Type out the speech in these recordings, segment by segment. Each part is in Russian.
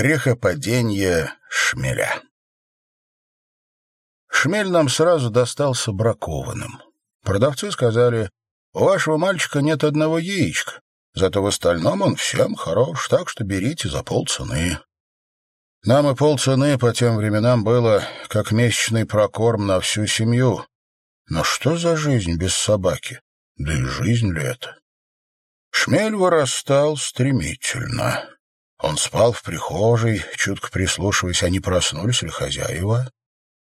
Грехопадение шмеля. Шмель нам сразу достался бракованным. Продавцы сказали, у вашего мальчика нет одного яичка, зато в остальном он всем хорош, так что берите за полцены. Нам и полцены по тем временам было, как месячный прокорм на всю семью. Но что за жизнь без собаки? Да и жизнь ли это? Шмель вырастал стремительно. Он спал в прихожей, чутко прислушиваясь, они проснулись ли хозяева.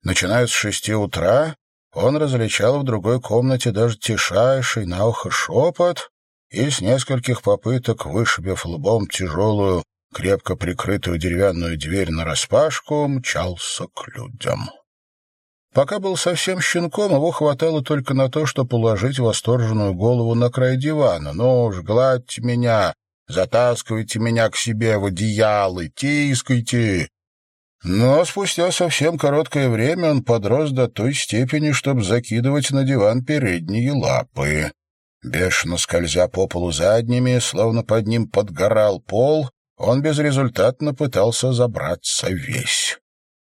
Начиная с шести утра, он различал в другой комнате даже тишайший на ухо шепот и с нескольких попыток, вышибив лбом тяжелую, крепко прикрытую деревянную дверь нараспашку, мчался к людям. Пока был совсем щенком, его хватало только на то, чтобы положить восторженную голову на край дивана. «Ну уж, гладьте меня!» Затаскивайте меня к себе в одеяло, тискайте. Но спустя совсем короткое время он подрос до той степени, чтобы закидывать на диван передние лапы. Бешено скользя по полу задними, словно под ним подгорал пол, он безрезультатно пытался забраться весь.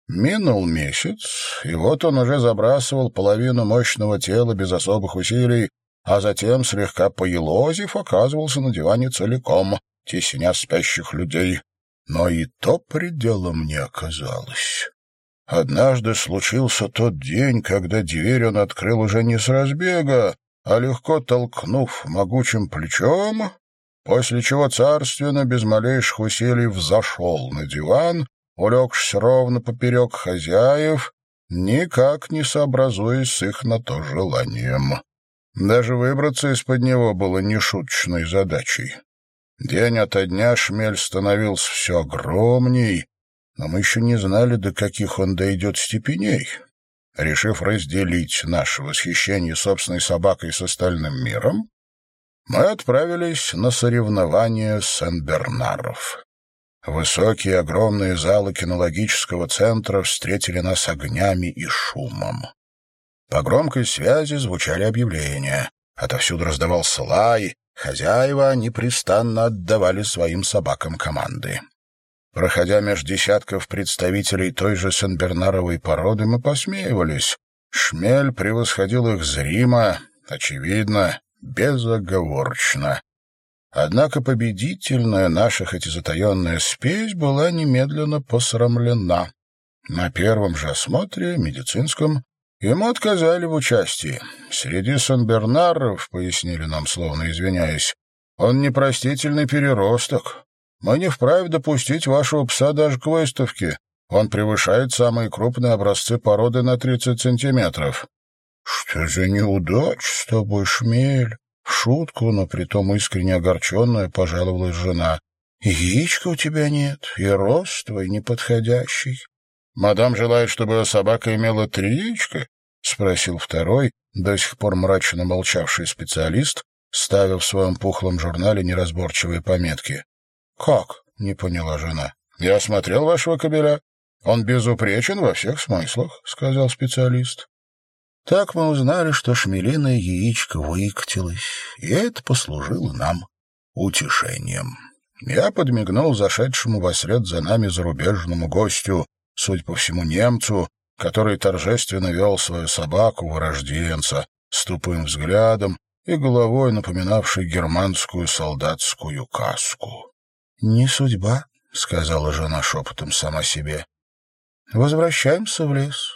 Минул месяц, и вот он уже забрасывал половину мощного тела без особых усилий а затем, слегка поелозив, оказывался на диване целиком, тесня спящих людей. Но и то пределом не оказалось. Однажды случился тот день, когда дверь он открыл уже не с разбега, а легко толкнув могучим плечом, после чего царственно, без малейших усилий, взошел на диван, улегшись ровно поперек хозяев, никак не сообразуясь с их на то желанием. Даже выбраться из-под него было нешуточной задачей. День ото дня шмель становился все огромней, но мы еще не знали, до каких он дойдет степеней. Решив разделить наше восхищение собственной собакой с остальным миром, мы отправились на соревнования Сен-Бернаров. Высокие огромные залы кинологического центра встретили нас огнями и шумом. По громкой связи звучали объявления. Отовсюду раздавался лай. Хозяева непрестанно отдавали своим собакам команды. Проходя меж десятков представителей той же Сен-Бернаровой породы, мы посмеивались. Шмель превосходил их зримо, очевидно, безоговорочно. Однако победительная наша, хоть и затаенная спесь, была немедленно посрамлена. На первом же осмотре, медицинском, Ему отказали в участии. Среди Сан-Бернаров, пояснили нам, словно извиняясь, он непростительный переросток. Мы не вправе допустить вашего пса даже к выставке. Он превышает самые крупные образцы породы на 30 сантиметров. — Что за неудача с тобой, шмель? В шутку, но притом искренне огорченная, пожаловалась жена. — Яичка у тебя нет, и рост твой неподходящий. «Мадам желает, чтобы собака имела три яичка?» — спросил второй, до сих пор мрачно молчавший специалист, ставя в своем пухлом журнале неразборчивые пометки. «Как?» — не поняла жена. «Я осмотрел вашего кобеля. Он безупречен во всех смыслах», — сказал специалист. Так мы узнали, что шмелиное яичко выкатилось, и это послужило нам утешением. Я подмигнул зашедшему вослед за нами зарубежному гостю, судя по всему, немцу, который торжественно вел свою собаку, вырожденца, с тупым взглядом и головой, напоминавшей германскую солдатскую каску. — Не судьба, — сказала жена шепотом сама себе. — Возвращаемся в лес.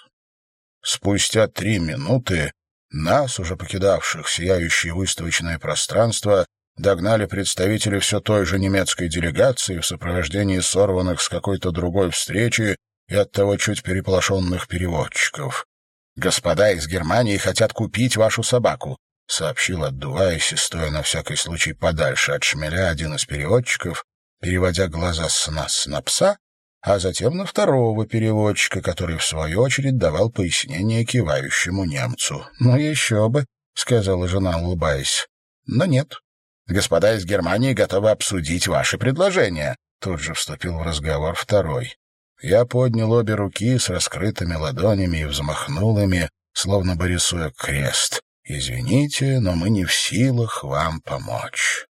Спустя три минуты нас, уже покидавших сияющее выставочное пространство, догнали представители все той же немецкой делегации в сопровождении сорванных с какой-то другой встречи и оттого чуть переполошенных переводчиков. «Господа из Германии хотят купить вашу собаку», — сообщил, отдуваясь и стоя на всякий случай подальше от шмеля один из переводчиков, переводя глаза с нас на пса, а затем на второго переводчика, который, в свою очередь, давал пояснение кивающему немцу. «Ну, еще бы», — сказала жена, улыбаясь. «Но нет. Господа из Германии готовы обсудить ваши предложения», — тут же вступил в разговор второй. Я поднял обе руки с раскрытыми ладонями и взмахнул ими, словно бы рисуя крест. «Извините, но мы не в силах вам помочь».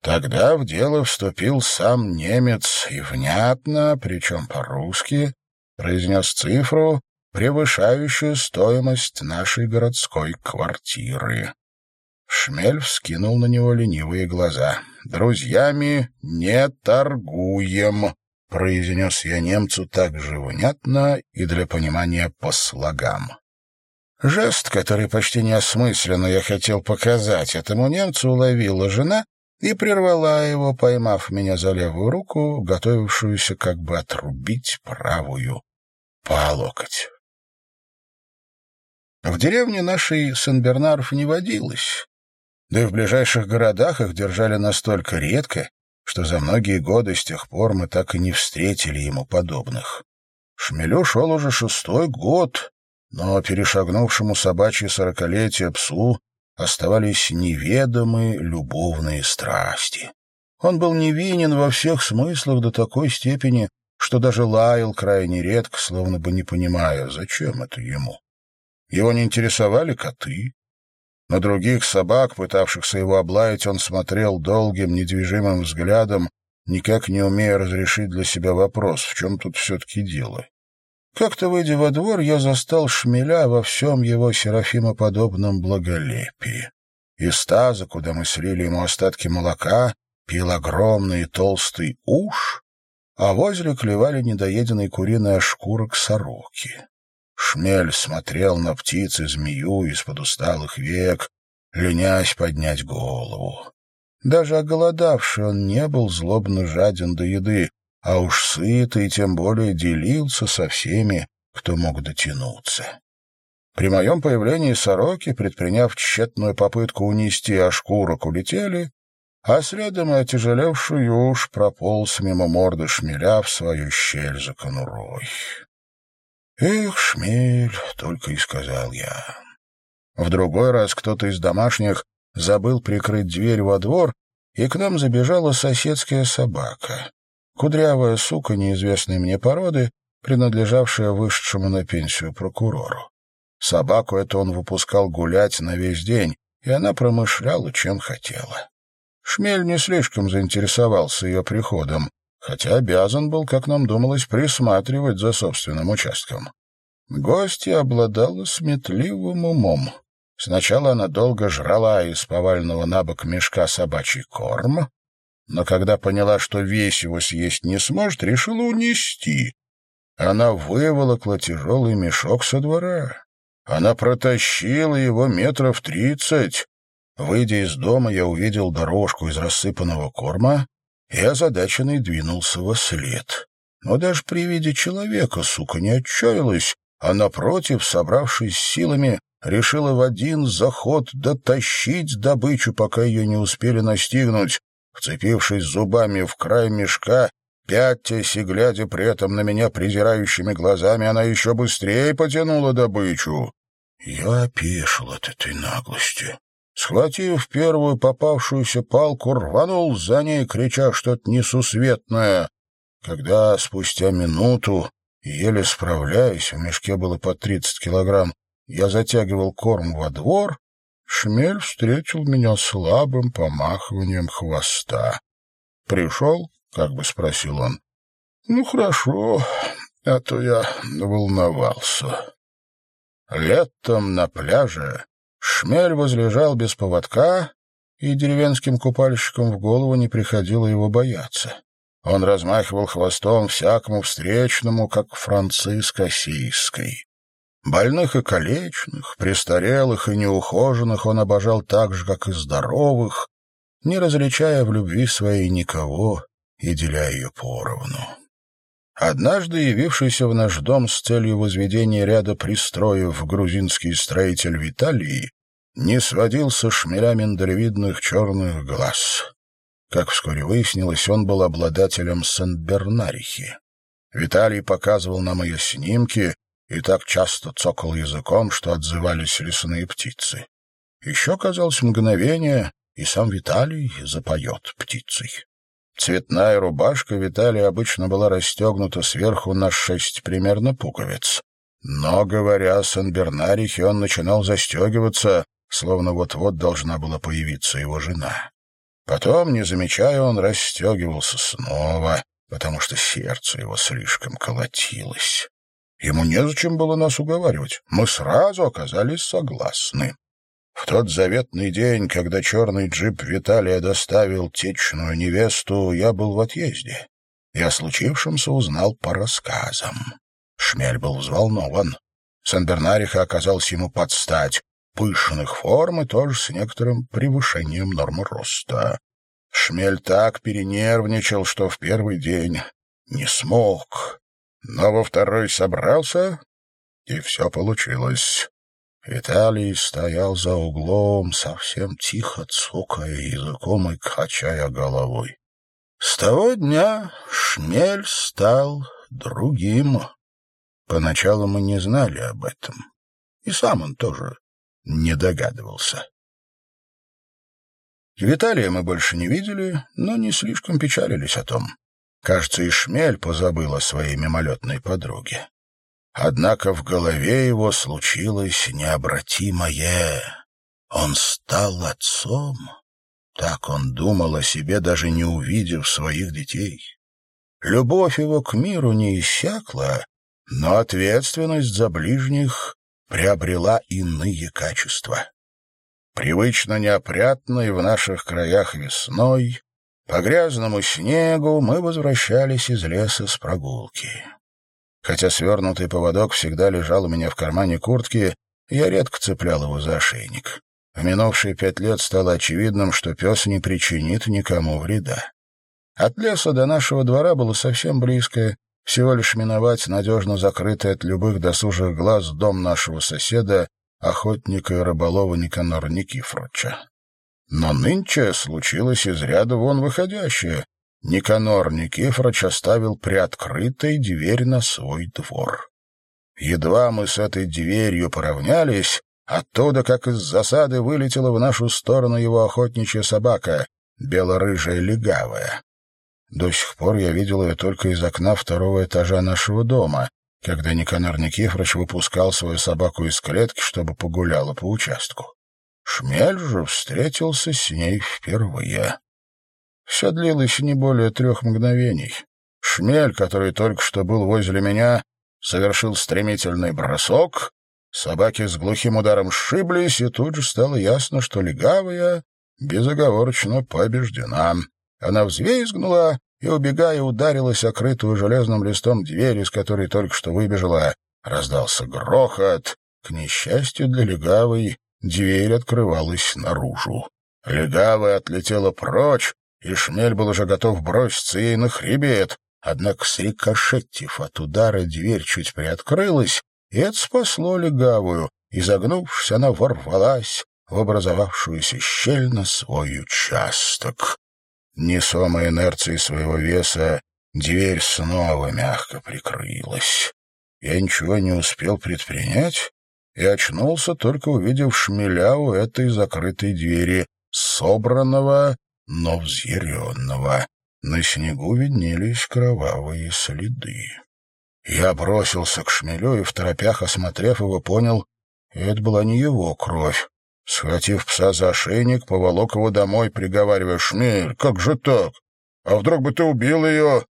Тогда в дело вступил сам немец и внятно, причем по-русски, произнес цифру, превышающую стоимость нашей городской квартиры. Шмель вскинул на него ленивые глаза. «Друзьями не торгуем», — произнес я немцу так же внятно и для понимания по слогам. Жест, который почти неосмысленно я хотел показать этому немцу, уловила жена и прервала его, поймав меня за левую руку, готовившуюся как бы отрубить правую по локоть. В деревне нашей Сен-Бернаров не водилось, да и в ближайших городах их держали настолько редко, что за многие годы с тех пор мы так и не встретили ему подобных. Шмелю шел уже шестой год, но перешагнувшему собачье сорокалетие псу оставались неведомые любовные страсти. Он был невинен во всех смыслах до такой степени, что даже лаял крайне редко, словно бы не понимая, зачем это ему. Его не интересовали коты. На других собак, пытавшихся его облаять, он смотрел долгим, недвижимым взглядом, никак не умея разрешить для себя вопрос, в чем тут все-таки дело. Как-то, выйдя во двор, я застал шмеля во всем его серафимоподобном благолепии. Из таза, куда мы слили ему остатки молока, пил огромный толстый уж, а возле клевали недоеденный куриный ошкурок сороки. Шмель смотрел на птицы змею из-под усталых век, ленясь поднять голову. Даже оголодавший он не был злобно жаден до еды, а уж сытый тем более делился со всеми, кто мог дотянуться. При моем появлении сороки, предприняв тщетную попытку унести ошкурок, улетели, а следом и отяжелевший уж прополз мимо морды шмеля в свою щель за конурой. «Эх, шмель!» — только и сказал я. В другой раз кто-то из домашних забыл прикрыть дверь во двор, и к нам забежала соседская собака. Кудрявая сука неизвестной мне породы, принадлежавшая вышедшему на пенсию прокурору. Собаку эту он выпускал гулять на весь день, и она промышляла, чем хотела. Шмель не слишком заинтересовался ее приходом, хотя обязан был, как нам думалось, присматривать за собственным участком. Гостья обладала сметливым умом. Сначала она долго жрала из повального на бок мешка собачий корм, но когда поняла, что весь его съесть не сможет, решила унести. Она выволокла тяжелый мешок со двора. Она протащила его метров тридцать. Выйдя из дома, я увидел дорожку из рассыпанного корма и озадаченный двинулся во след. Но даже при виде человека, сука, не отчаялась, а, напротив, собравшись силами, решила в один заход дотащить добычу, пока ее не успели настигнуть, Вцепившись зубами в край мешка, пятясь и глядя при этом на меня презирающими глазами, она еще быстрее потянула добычу. Я опешил от этой наглости. Схватив первую попавшуюся палку, рванул за ней, крича что-то несусветное. Когда спустя минуту, еле справляясь, в мешке было по тридцать килограмм, я затягивал корм во двор, Шмель встретил меня слабым помахиванием хвоста. «Пришел?» — как бы спросил он. «Ну, хорошо, а то я волновался». Летом на пляже шмель возлежал без поводка, и деревенским купальщикам в голову не приходило его бояться. Он размахивал хвостом всякому встречному, как Франциск Осийской. Больных и калечных, престарелых и неухоженных он обожал так же, как и здоровых, не различая в любви своей никого и деля ее поровну. Однажды явившийся в наш дом с целью возведения ряда пристроев грузинский строитель Виталий не сводил со шмеля миндалевидных черных глаз. Как вскоре выяснилось, он был обладателем Сен-Бернарихи. Виталий показывал нам ее снимки, и так часто цокал языком, что отзывались лесные птицы. Еще, казалось, мгновение, и сам Виталий запоет птицей. Цветная рубашка Виталия обычно была расстегнута сверху на шесть примерно пуговиц. Но, говоря о Сан-Бернарихе, он начинал застегиваться, словно вот-вот должна была появиться его жена. Потом, не замечая, он расстегивался снова, потому что сердце его слишком колотилось. Ему незачем было нас уговаривать. Мы сразу оказались согласны. В тот заветный день, когда черный джип Виталия доставил течную невесту, я был в отъезде. Я о случившемся узнал по рассказам. Шмель был взволнован. Сан-Бернариха оказался ему под стать. Пышных форм и тоже с некоторым превышением нормы роста. Шмель так перенервничал, что в первый день не смог. Но во второй собрался, и все получилось. Виталий стоял за углом, совсем тихо цокая языком и качая головой. С того дня шмель стал другим. Поначалу мы не знали об этом, и сам он тоже не догадывался. Виталия мы больше не видели, но не слишком печалились о том. Кажется, и шмель позабыл о своей мимолетной подруге. Однако в голове его случилось необратимое. Он стал отцом. Так он думал о себе, даже не увидев своих детей. Любовь его к миру не иссякла, но ответственность за ближних приобрела иные качества. Привычно неопрятной в наших краях весной, по грязному снегу мы возвращались из леса с прогулки. Хотя свернутый поводок всегда лежал у меня в кармане куртки, я редко цеплял его за ошейник. В минувшие пять лет стало очевидным, что пес не причинит никому вреда. От леса до нашего двора было совсем близко, всего лишь миновать надежно закрытый от любых досужих глаз дом нашего соседа, охотника и рыболова Никанора Никифоровича. Но нынче случилось из ряда вон выходящее. Никанор Никифорович оставил приоткрытой дверь на свой двор. Едва мы с этой дверью поравнялись, оттуда, как из засады, вылетела в нашу сторону его охотничья собака, бело-рыжая легавая. До сих пор я видел ее только из окна второго этажа нашего дома, когда Никанор Никифорович выпускал свою собаку из клетки, чтобы погуляла по участку. Шмель же встретился с ней впервые. Все длилось не более трех мгновений. Шмель, который только что был возле меня, совершил стремительный бросок, собаки с глухим ударом сшиблись, и тут же стало ясно, что легавая безоговорочно побеждена. Она взвизгнула и, убегая, ударилась о железным листом дверь, из которой только что выбежала. Раздался грохот. К несчастью для легавой, дверь открывалась наружу. Легавая отлетела прочь, и Шмель был уже готов броситься ей на хребет. Однако, срикошетив от удара, дверь чуть приоткрылась, и это спасло легавую. Изогнувшись, она ворвалась в образовавшуюся щель на свой участок. Несомой инерцией своего веса, дверь снова мягко прикрылась. Я ничего не успел предпринять и очнулся, только увидев шмеля у этой закрытой двери, собранного но взъяренного. На снегу виднелись кровавые следы. Я бросился к шмелю и, в торопях осмотрев его, понял, это была не его кровь. Схватив пса за ошейник, поволок его домой, приговаривая, «Шмель, как же так? А вдруг бы ты убил ее?»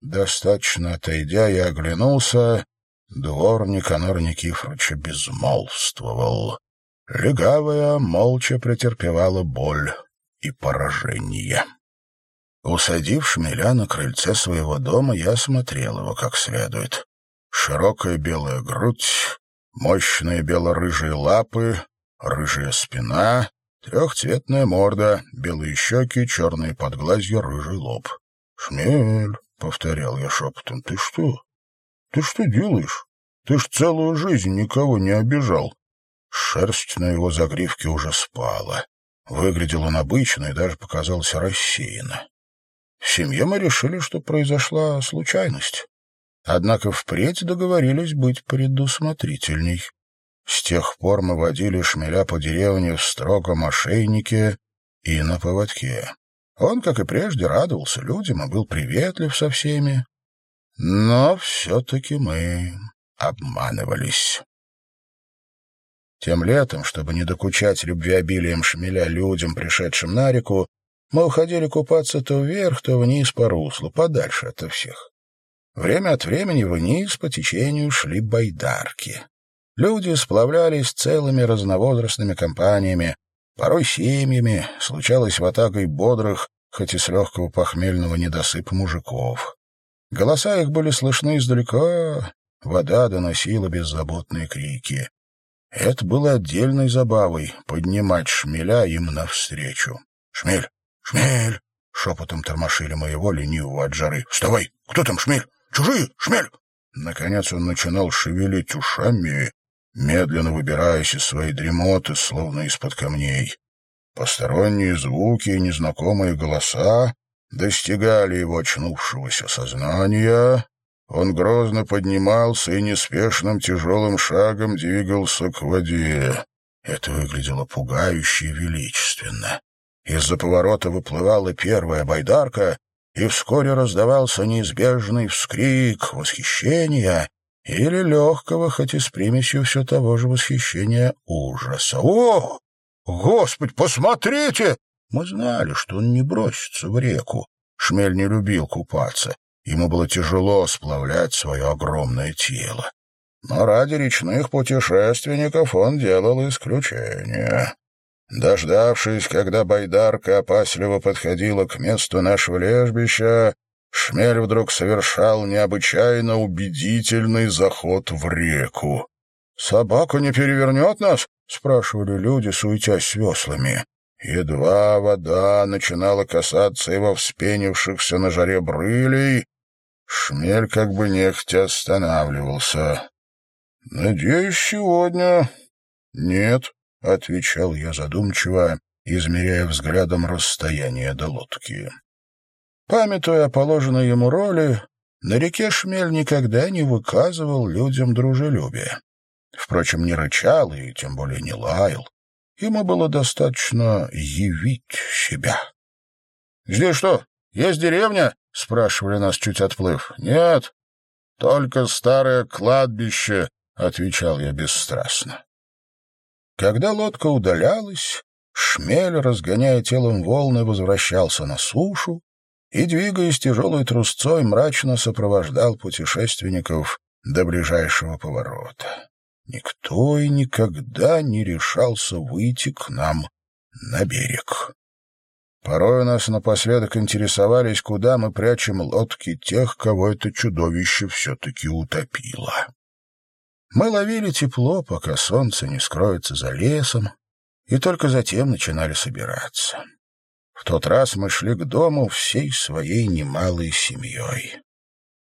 Достаточно отойдя, я оглянулся. Двор Никанор Никифоровича безмолвствовал. Легавая молча претерпевала боль и поражение. Усадив шмеля на крыльце своего дома, я осмотрел его как следует. Широкая белая грудь, мощные бело-рыжие лапы, рыжая спина, трехцветная морда, белые щеки, черные подглазья, рыжий лоб. «Шмель», — повторял я шепотом, — «ты что? Ты что делаешь? Ты ж целую жизнь никого не обижал». Шерсть на его загривке уже спала. Выглядел он обычно и даже показался рассеянно. В семье мы решили, что произошла случайность. Однако впредь договорились быть предусмотрительней. С тех пор мы водили шмеля по деревне в строгом ошейнике и на поводке. Он, как и прежде, радовался людям и был приветлив со всеми. Но все-таки мы обманывались. Тем летом, чтобы не докучать любвеобилием шмеля людям, пришедшим на реку, Мы уходили купаться то вверх, то вниз по руслу, подальше от всех. Время от времени вниз по течению шли байдарки. Люди сплавлялись целыми разновозрастными компаниями, порой семьями, случалось ватагой бодрых, хоть и с легкого похмельного недосыпа мужиков. Голоса их были слышны издалека, вода доносила беззаботные крики. Это было отдельной забавой — поднимать шмеля им навстречу. «Шмель! Шмель!» — шепотом тормошили моего ленивого от жары. «Вставай! Кто там, шмель? Чужие! Шмель!» Наконец он начинал шевелить ушами, медленно выбираясь из своей дремоты, словно из-под камней. Посторонние звуки и незнакомые голоса достигали его очнувшегося сознания. Он грозно поднимался и неспешным тяжелым шагом двигался к воде. Это выглядело пугающе величественно. Из-за поворота выплывала первая байдарка, и вскоре раздавался неизбежный вскрик восхищения или легкого, хоть и с примесью все того же восхищения ужаса. «О, Господь, посмотрите!» Мы знали, что он не бросится в реку. Шмель не любил купаться. Ему было тяжело сплавлять свое огромное тело. Но ради речных путешественников он делал исключение. Дождавшись, когда байдарка опасливо подходила к месту нашего лежбища, Шмель вдруг совершал необычайно убедительный заход в реку. «Собака не перевернет нас?» — спрашивали люди, суетясь с веслами. Едва вода начинала касаться его вспенившихся на жаре брылей, шмель как бы нехотя останавливался. «Надеюсь, сегодня...» «Нет», — отвечал я задумчиво, измеряя взглядом расстояние до лодки. Памятуя о положенной ему роли, на реке Шмель никогда не выказывал людям дружелюбия. Впрочем, не рычал и тем более не лаял. Ему было достаточно явить себя. — Здесь что, есть деревня? — спрашивали нас, чуть отплыв. — Нет, только старое кладбище, — отвечал я бесстрастно. Когда лодка удалялась, шмель, разгоняя телом волны, возвращался на сушу, и, двигаясь тяжелой трусцой, мрачно сопровождал путешественников до ближайшего поворота. Никто и никогда не решался выйти к нам на берег. Порой нас напоследок интересовались, куда мы прячем лодки тех, кого это чудовище все-таки утопило. Мы ловили тепло, пока солнце не скроется за лесом, и только затем начинали собираться. В тот раз мы шли к дому всей своей немалой семьей.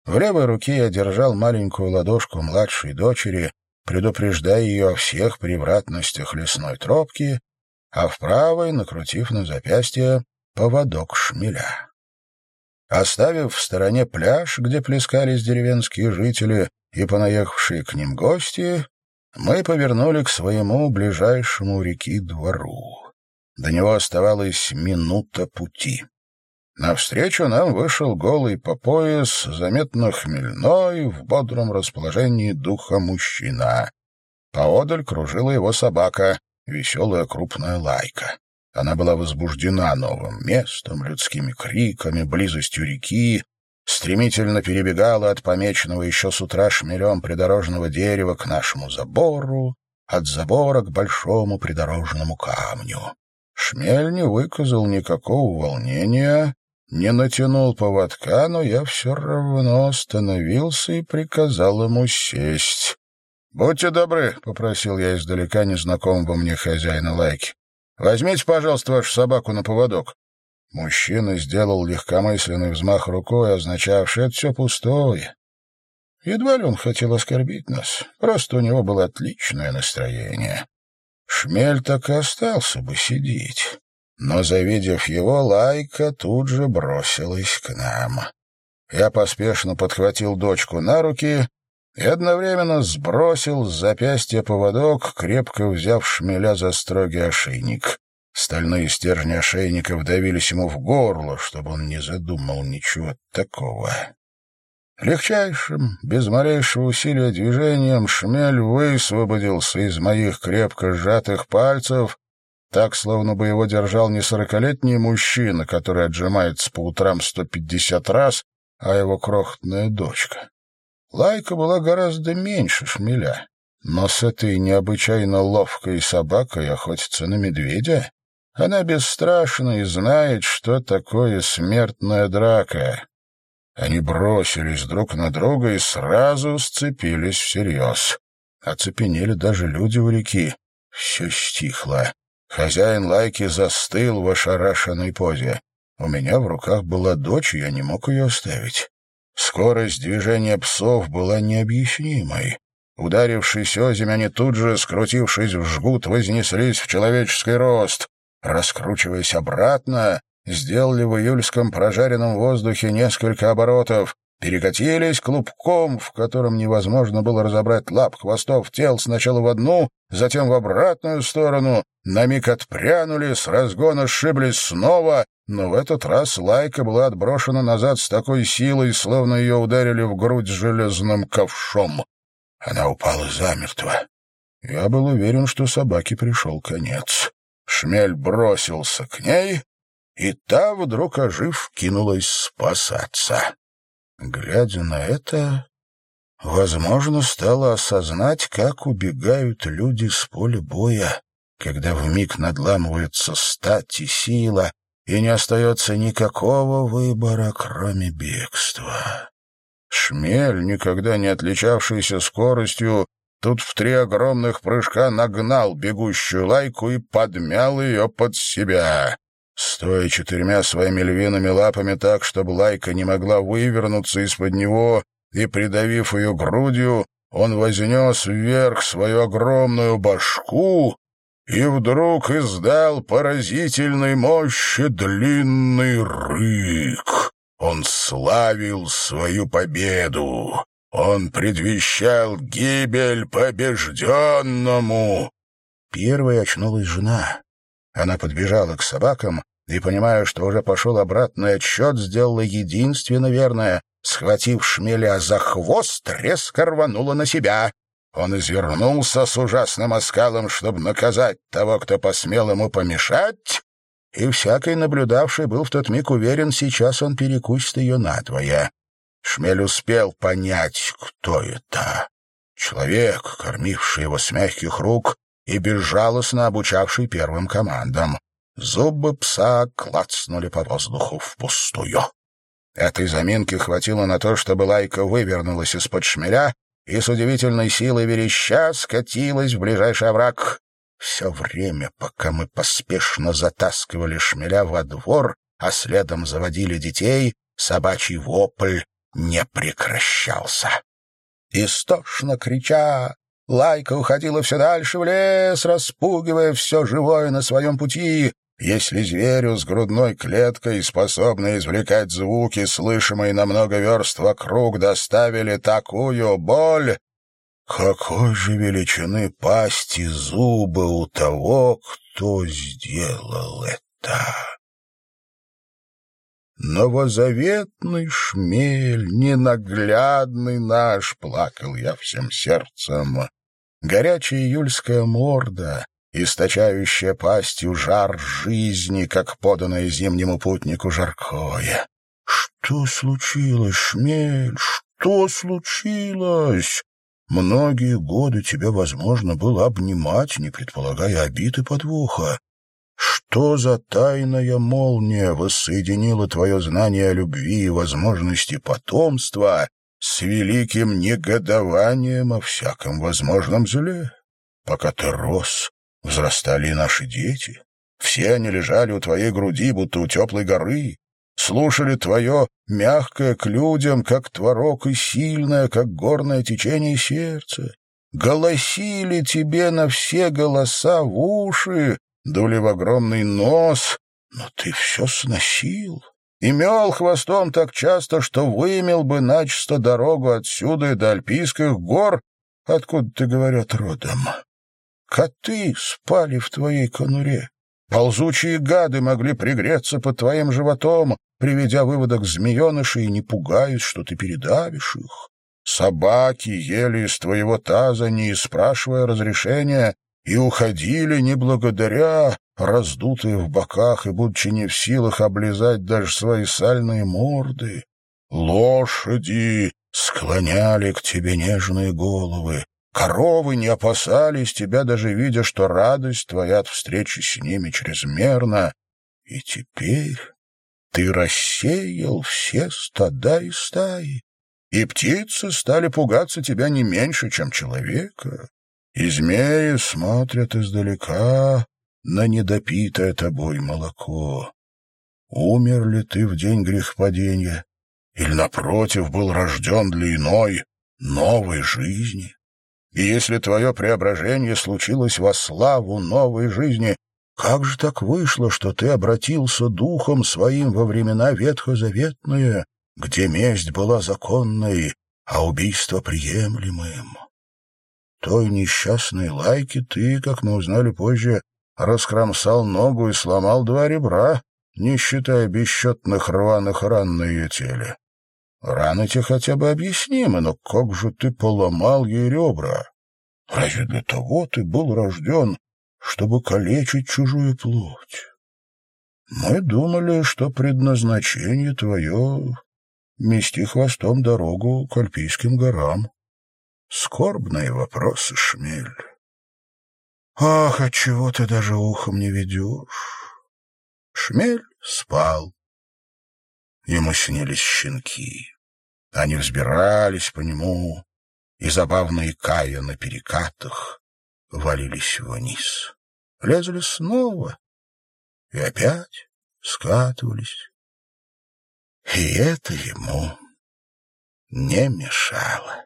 В левой руке я держал маленькую ладошку младшей дочери, предупреждая ее о всех превратностях лесной тропки, а в правой, накрутив на запястье, поводок шмеля. Оставив в стороне пляж, где плескались деревенские жители и понаехавшие к ним гости, мы повернули к своему ближайшему реки двору. До него оставалась минута пути. Навстречу нам вышел голый по пояс, заметно хмельной, в бодром расположении духа мужчина. Поодаль кружила его собака, веселая крупная лайка. Она была возбуждена новым местом, людскими криками, близостью реки, стремительно перебегала от помеченного еще с утра шмелем придорожного дерева к нашему забору, от забора к большому придорожному камню. Шмель не выказал никакого волнения, не натянул поводка, но я все равно остановился и приказал ему сесть. — Будьте добры, — попросил я издалека незнакомого мне хозяина лайки. — Возьмите, пожалуйста, вашу собаку на поводок. Мужчина сделал легкомысленный взмах рукой, означавший «это все пустое». Едва ли он хотел оскорбить нас, просто у него было отличное настроение. Шмель так и остался бы сидеть. Но, завидев его, Лайка тут же бросилась к нам. Я поспешно подхватил дочку на руки и одновременно сбросил с запястья поводок, крепко взяв шмеля за строгий ошейник. Стальные стержни ошейника вдавились ему в горло, чтобы он не задумал ничего такого. Легчайшим, без малейшего усилия движением, шмель высвободился из моих крепко сжатых пальцев, так, словно бы его держал не сорокалетний мужчина, который отжимается по утрам сто пятьдесят раз, а его крохотная дочка. Лайка была гораздо меньше шмеля, но с этой необычайно ловкой собакой охотится на медведя. Она бесстрашна и знает, что такое смертная драка. Они бросились друг на друга и сразу сцепились всерьез. Оцепенели даже люди у реки. Все стихло. Хозяин лайки застыл в ошарашенной позе. У меня в руках была дочь, и я не мог ее оставить. Скорость движения псов была необъяснимой. Ударившись озимь, они тут же, скрутившись в жгут, вознеслись в человеческий рост. Раскручиваясь обратно, сделали в июльском прожаренном воздухе несколько оборотов, перекатились клубком, в котором невозможно было разобрать лап, хвостов, тел сначала в одну, затем в обратную сторону, на миг отпрянули, с разгона сшиблись снова, но в этот раз лайка была отброшена назад с такой силой, словно ее ударили в грудь железным ковшом. Она упала замертво. Я был уверен, что собаке пришел конец. Шмель бросился к ней, и та, вдруг ожив, кинулась спасаться. Глядя на это, возможно, стало осознать, как убегают люди с поля боя, когда вмиг надламывается стать и сила, и не остается никакого выбора, кроме бегства. Шмель, никогда не отличавшийся скоростью, тут в три огромных прыжка нагнал бегущую лайку и подмял ее под себя. Стоя четырьмя своими львиными лапами так, чтобы лайка не могла вывернуться из-под него, и, придавив ее грудью, он вознес вверх свою огромную башку и вдруг издал поразительной мощи длинный рык. Он славил свою победу. Он предвещал гибель побежденному. Первой очнулась жена. Она подбежала к собакам и, понимая, что уже пошел обратный отсчет, сделала единственно верное. Схватив шмеля за хвост, резко рванула на себя. Он извернулся с ужасным оскалом, чтобы наказать того, кто посмел ему помешать, и всякий наблюдавший был в тот миг уверен, сейчас он перекусит ее надвое. Шмель успел понять, кто это. Человек, кормивший его с мягких рук, и безжалостно обучавший первым командам. Зубы пса клацнули по воздуху впустую. Этой заминки хватило на то, чтобы лайка вывернулась из-под шмеля и с удивительной силой вереща скатилась в ближайший овраг. Все время, пока мы поспешно затаскивали шмеля во двор, а следом заводили детей, собачий вопль не прекращался. Истошно крича, Лайка уходила все дальше в лес, распугивая все живое на своем пути. Если зверю с грудной клеткой, способной извлекать звуки, слышимые на много верст вокруг, доставили такую боль, какой же величины пасти зубы у того, кто сделал это? Новозаветный шмель, ненаглядный наш, плакал я всем сердцем. Горячая июльская морда, источающая пастью жар жизни, как поданное зимнему путнику жаркое. Что случилось, шмель, что случилось? Многие годы тебя возможно было обнимать, не предполагая обид и подвоха. Что за тайная молния воссоединила твое знание о любви и возможности потомства с великим негодованием о всяком возможном зле. Пока ты рос, взрастали наши дети. Все они лежали у твоей груди, будто у теплой горы, слушали твое мягкое к людям, как творог, и сильное, как горное течение сердца, голосили тебе на все голоса в уши, дули в огромный нос, но ты все сносил и мел хвостом так часто, что вымел бы начисто дорогу отсюда и до Альпийских гор, откуда, ты говорят, родом. Коты спали в твоей конуре. Ползучие гады могли пригреться под твоим животом, приведя выводок змеенышей, не пугаясь, что ты передавишь их. Собаки ели из твоего таза, не спрашивая разрешения, и уходили не благодаря, раздутые в боках и будучи не в силах облизать даже свои сальные морды. Лошади склоняли к тебе нежные головы, коровы не опасались тебя, даже видя, что радость твоя от встречи с ними чрезмерна, и теперь ты рассеял все стада и стаи, и птицы стали пугаться тебя не меньше, чем человека, и змеи смотрят издалека на недопитое тобой молоко. Умер ли ты в день грехопадения, или, напротив, был рожден для иной, новой жизни? И если твое преображение случилось во славу новой жизни, как же так вышло, что ты обратился духом своим во времена ветхозаветные, где месть была законной, а убийство приемлемым? Той несчастной лайки ты, как мы узнали позже, раскромсал ногу и сломал два ребра, не считая бесчетных рваных ран на ее теле. Раны те хотя бы объяснимы, но как же ты поломал ей ребра? Разве для того ты был рожден, чтобы калечить чужую плоть? Мы думали, что предназначение твое — мести хвостом дорогу к Альпийским горам. Скорбные вопросы, Шмель. Ах, отчего ты даже ухом не ведешь? Шмель спал. Ему снились щенки. Они взбирались по нему, и забавные кая на перекатах валились вниз. Лезли снова и опять скатывались. И это ему не мешало.